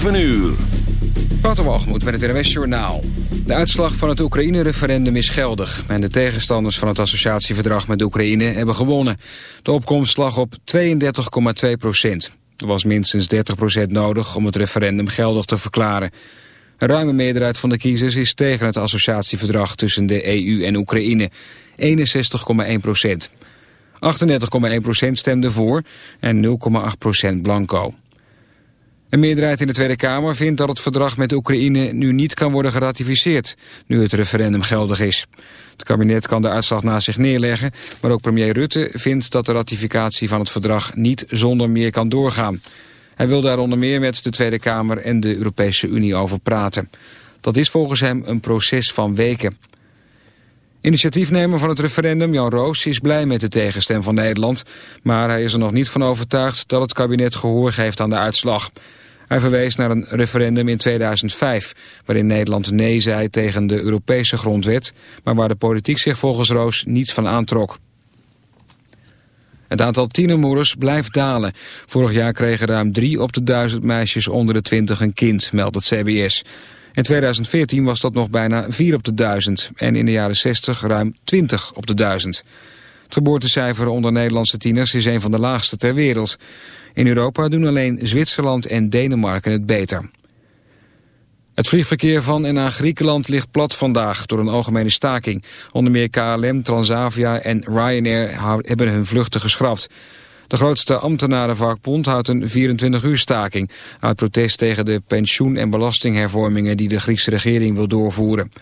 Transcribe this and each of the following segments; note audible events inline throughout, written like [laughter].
7 uur. Waterwalgemoed met het NWS Journaal. De uitslag van het Oekraïne-referendum is geldig... en de tegenstanders van het associatieverdrag met Oekraïne hebben gewonnen. De opkomst lag op 32,2 procent. Er was minstens 30 procent nodig om het referendum geldig te verklaren. Een ruime meerderheid van de kiezers is tegen het associatieverdrag... tussen de EU en Oekraïne, 61,1 procent. 38,1 procent stemde voor en 0,8 procent blanco. Een meerderheid in de Tweede Kamer vindt dat het verdrag met Oekraïne nu niet kan worden geratificeerd, nu het referendum geldig is. Het kabinet kan de uitslag naast zich neerleggen, maar ook premier Rutte vindt dat de ratificatie van het verdrag niet zonder meer kan doorgaan. Hij wil daar onder meer met de Tweede Kamer en de Europese Unie over praten. Dat is volgens hem een proces van weken. Initiatiefnemer van het referendum, Jan Roos, is blij met de tegenstem van Nederland. Maar hij is er nog niet van overtuigd dat het kabinet gehoor geeft aan de uitslag. Hij verwees naar een referendum in 2005... waarin Nederland nee zei tegen de Europese grondwet... maar waar de politiek zich volgens Roos niets van aantrok. Het aantal tienermoeders blijft dalen. Vorig jaar kregen ruim drie op de duizend meisjes onder de 20 een kind, meldt het CBS. In 2014 was dat nog bijna 4 op de 1000 en in de jaren 60 ruim 20 op de 1000. Het geboortecijfer onder Nederlandse tieners is een van de laagste ter wereld. In Europa doen alleen Zwitserland en Denemarken het beter. Het vliegverkeer van en naar Griekenland ligt plat vandaag door een algemene staking. Onder meer KLM, Transavia en Ryanair hebben hun vluchten geschrapt. De grootste ambtenarenvakbond houdt een 24-uur staking... uit protest tegen de pensioen- en belastinghervormingen... die de Griekse regering wil doorvoeren.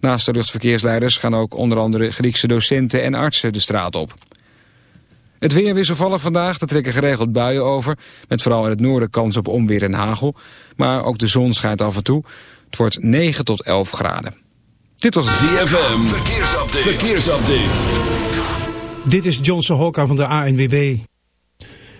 Naast de luchtverkeersleiders gaan ook onder andere Griekse docenten en artsen de straat op. Het weer wisselvallig vandaag, er trekken geregeld buien over... met vooral in het noorden kans op onweer en hagel. Maar ook de zon schijnt af en toe. Het wordt 9 tot 11 graden. Dit was het ZFM, verkeersupdate. verkeersupdate. Dit is Johnson Hokka van de ANWB.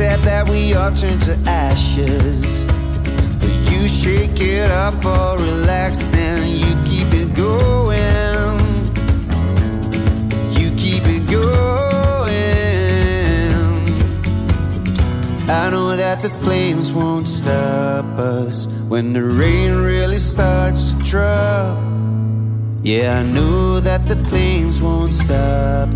said that we all turn to ashes. But you shake it off or relax, and you keep it going. You keep it going. I know that the flames won't stop us when the rain really starts to drop. Yeah, I know that the flames won't stop.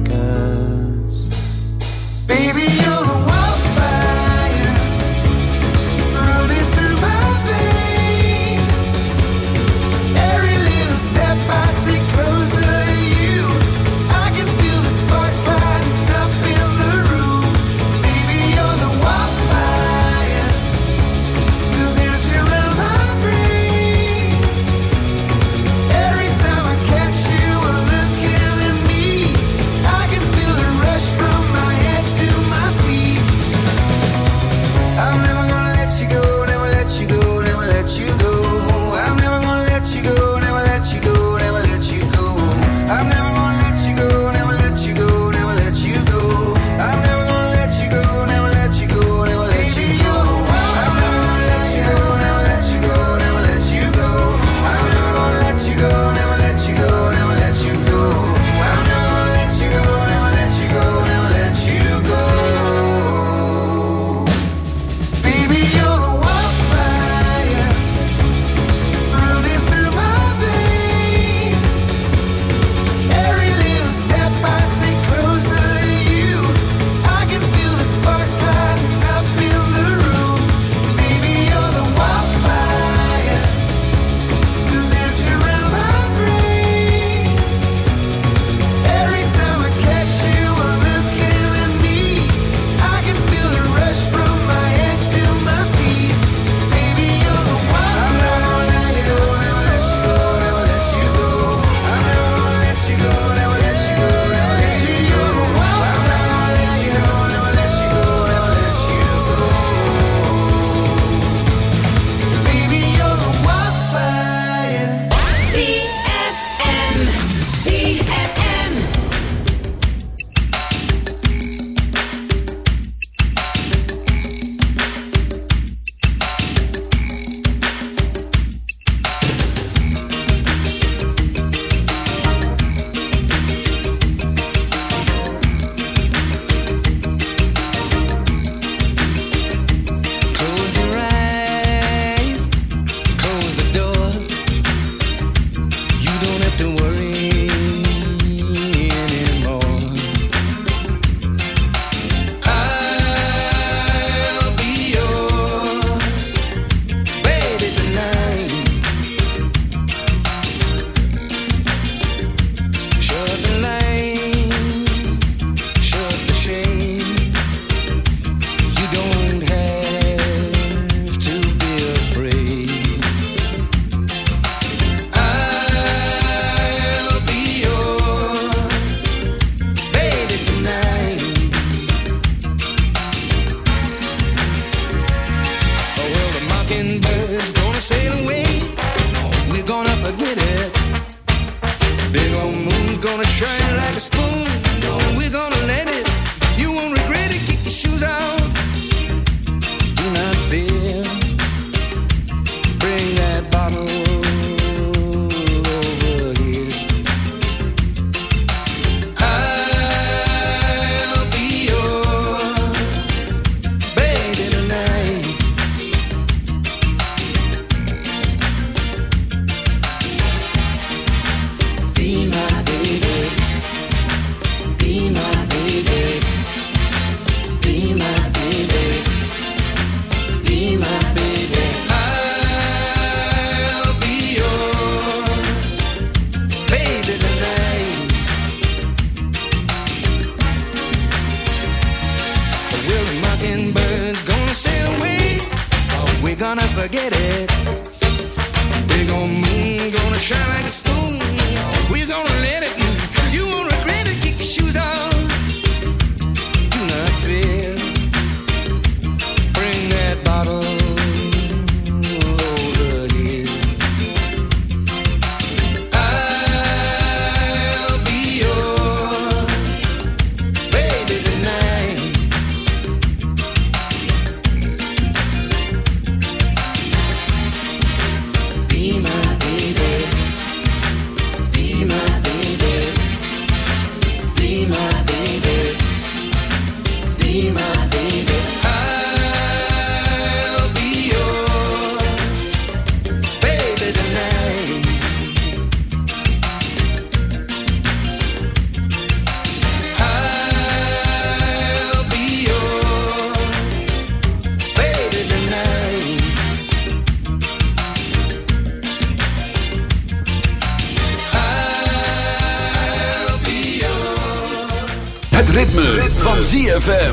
mockingbird's gonna sail away. We're gonna forget it. Big old moon's gonna shine like a spoon. Van ZFM.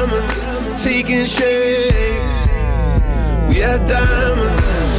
Diamonds taking shape. We are diamonds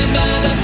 remember the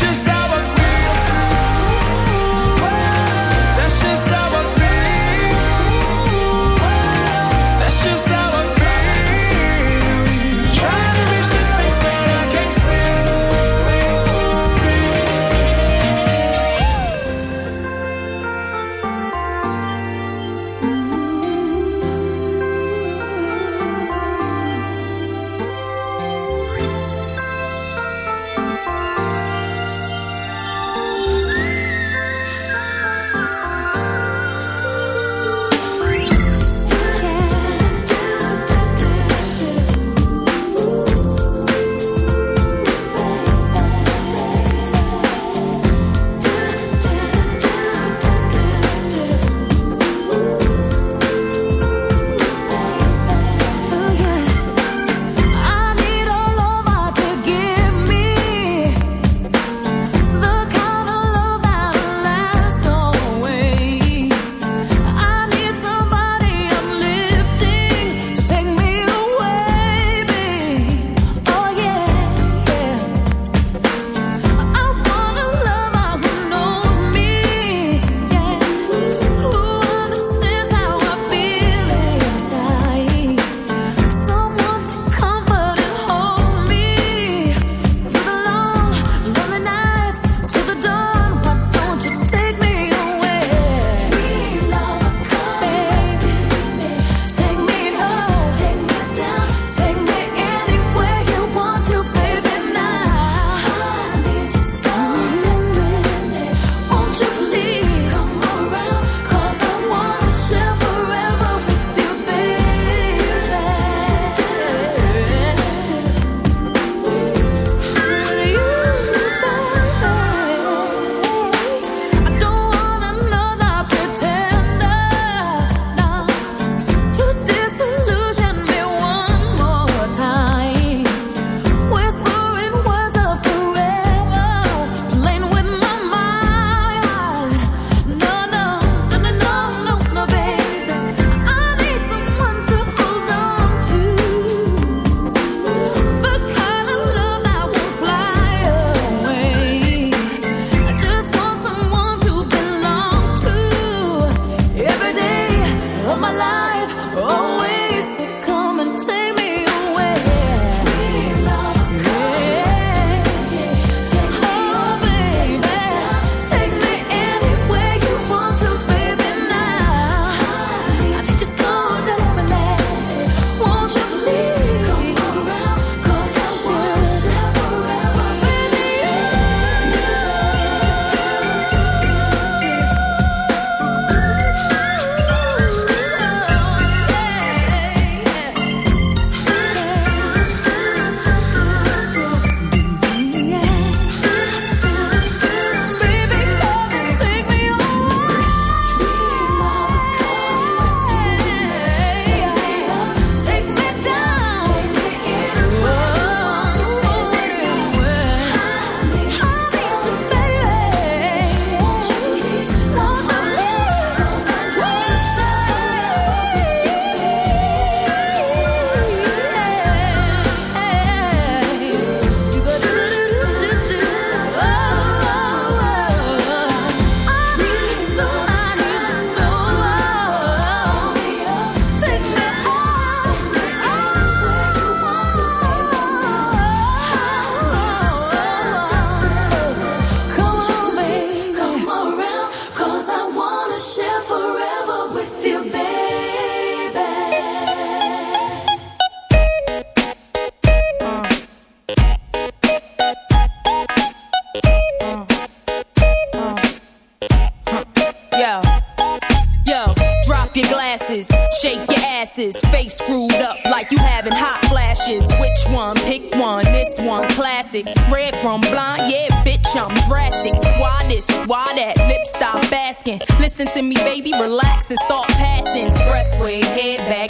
precious. Your asses. Face screwed up like you having hot flashes. Which one? Pick one. This one classic. Red from blind, yeah, bitch, I'm drastic. Why this? Why that? Lip stop asking. Listen to me, baby, relax and start passing. Expressway, head back,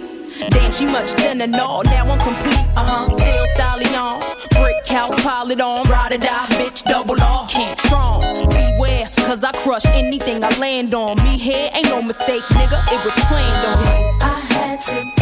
Damn, she much thinner, no, now I'm complete. Uh huh, still styling on. Brick house, pile it on. Ride or die, bitch, double off. Can't strong. Beware, cause I crush anything I land on. Me here ain't no mistake, nigga, it was planned on. I had to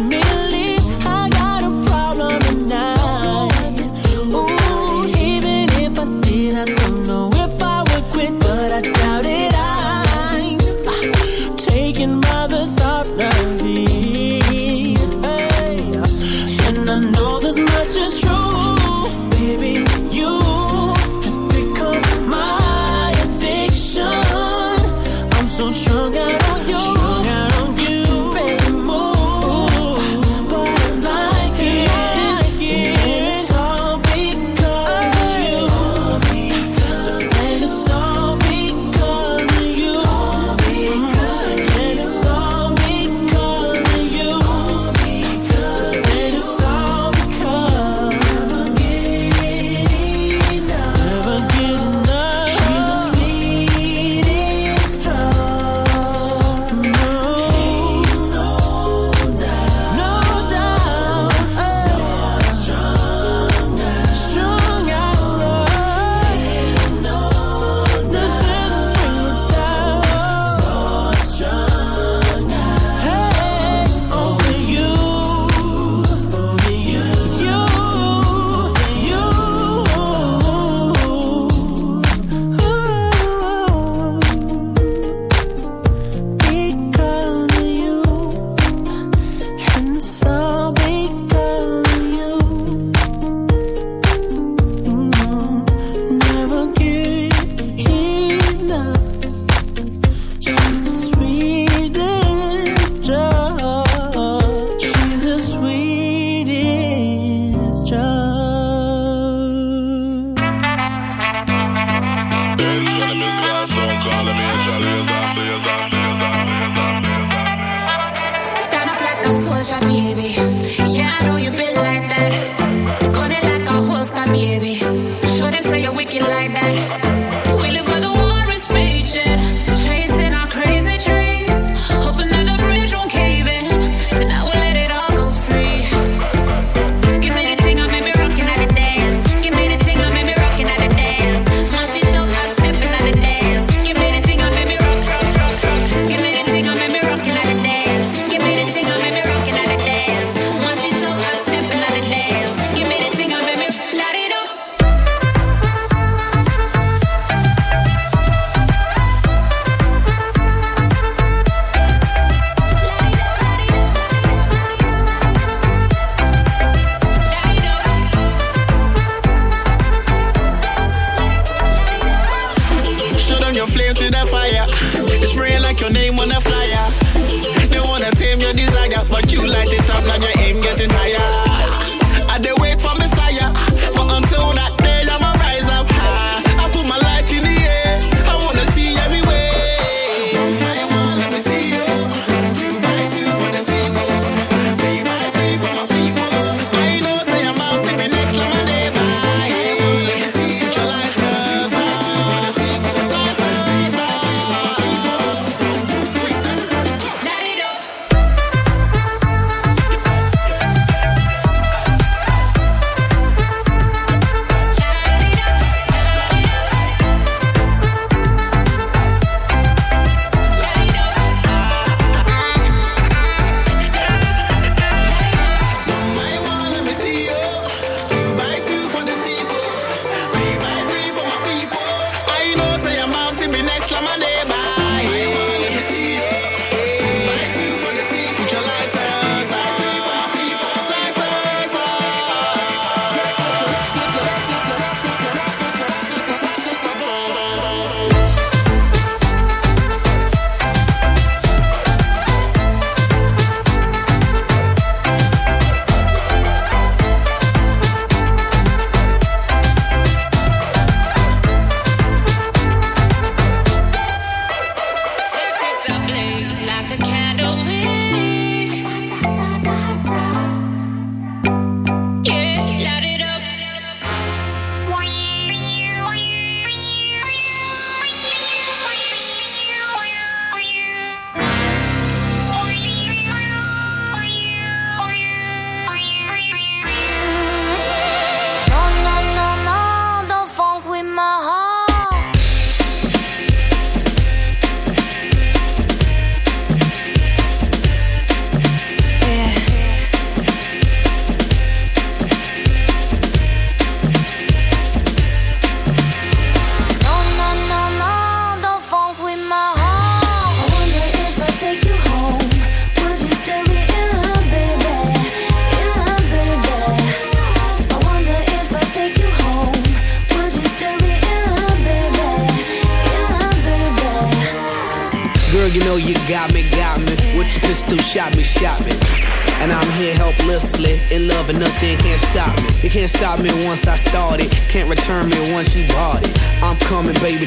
me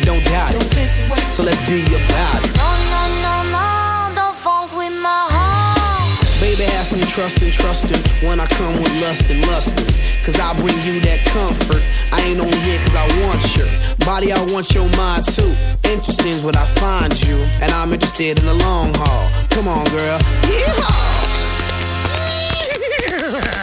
don't doubt it. So let's be about it. No, no, no, no, don't funk with my heart. Baby, have some trust and trust in when I come with lust and lust. Cause I bring you that comfort. I ain't on here cause I want your body, I want your mind too. Interesting is what I find you, and I'm interested in the long haul. Come on, girl. Yeah. [laughs]